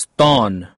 stone.